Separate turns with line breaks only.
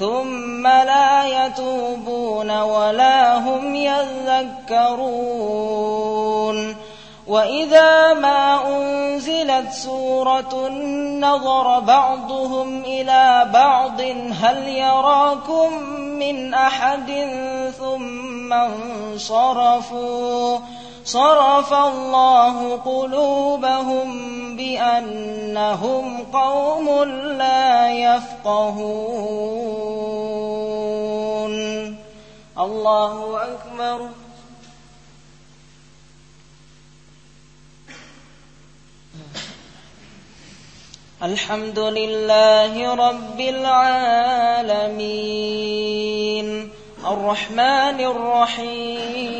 ثم لا يتوبون ولا هم يذكرون. وإذا ما أنزلت سورة نظر بعضهم إلى بعض هل يراكم من أحد ثم انصرفوا؟ صرف الله قلوبهم بأنهم قوم لا يفقهون. الله أكبر. الحمد لله رب العالمين. الرحمن الرحيم.